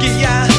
digute ya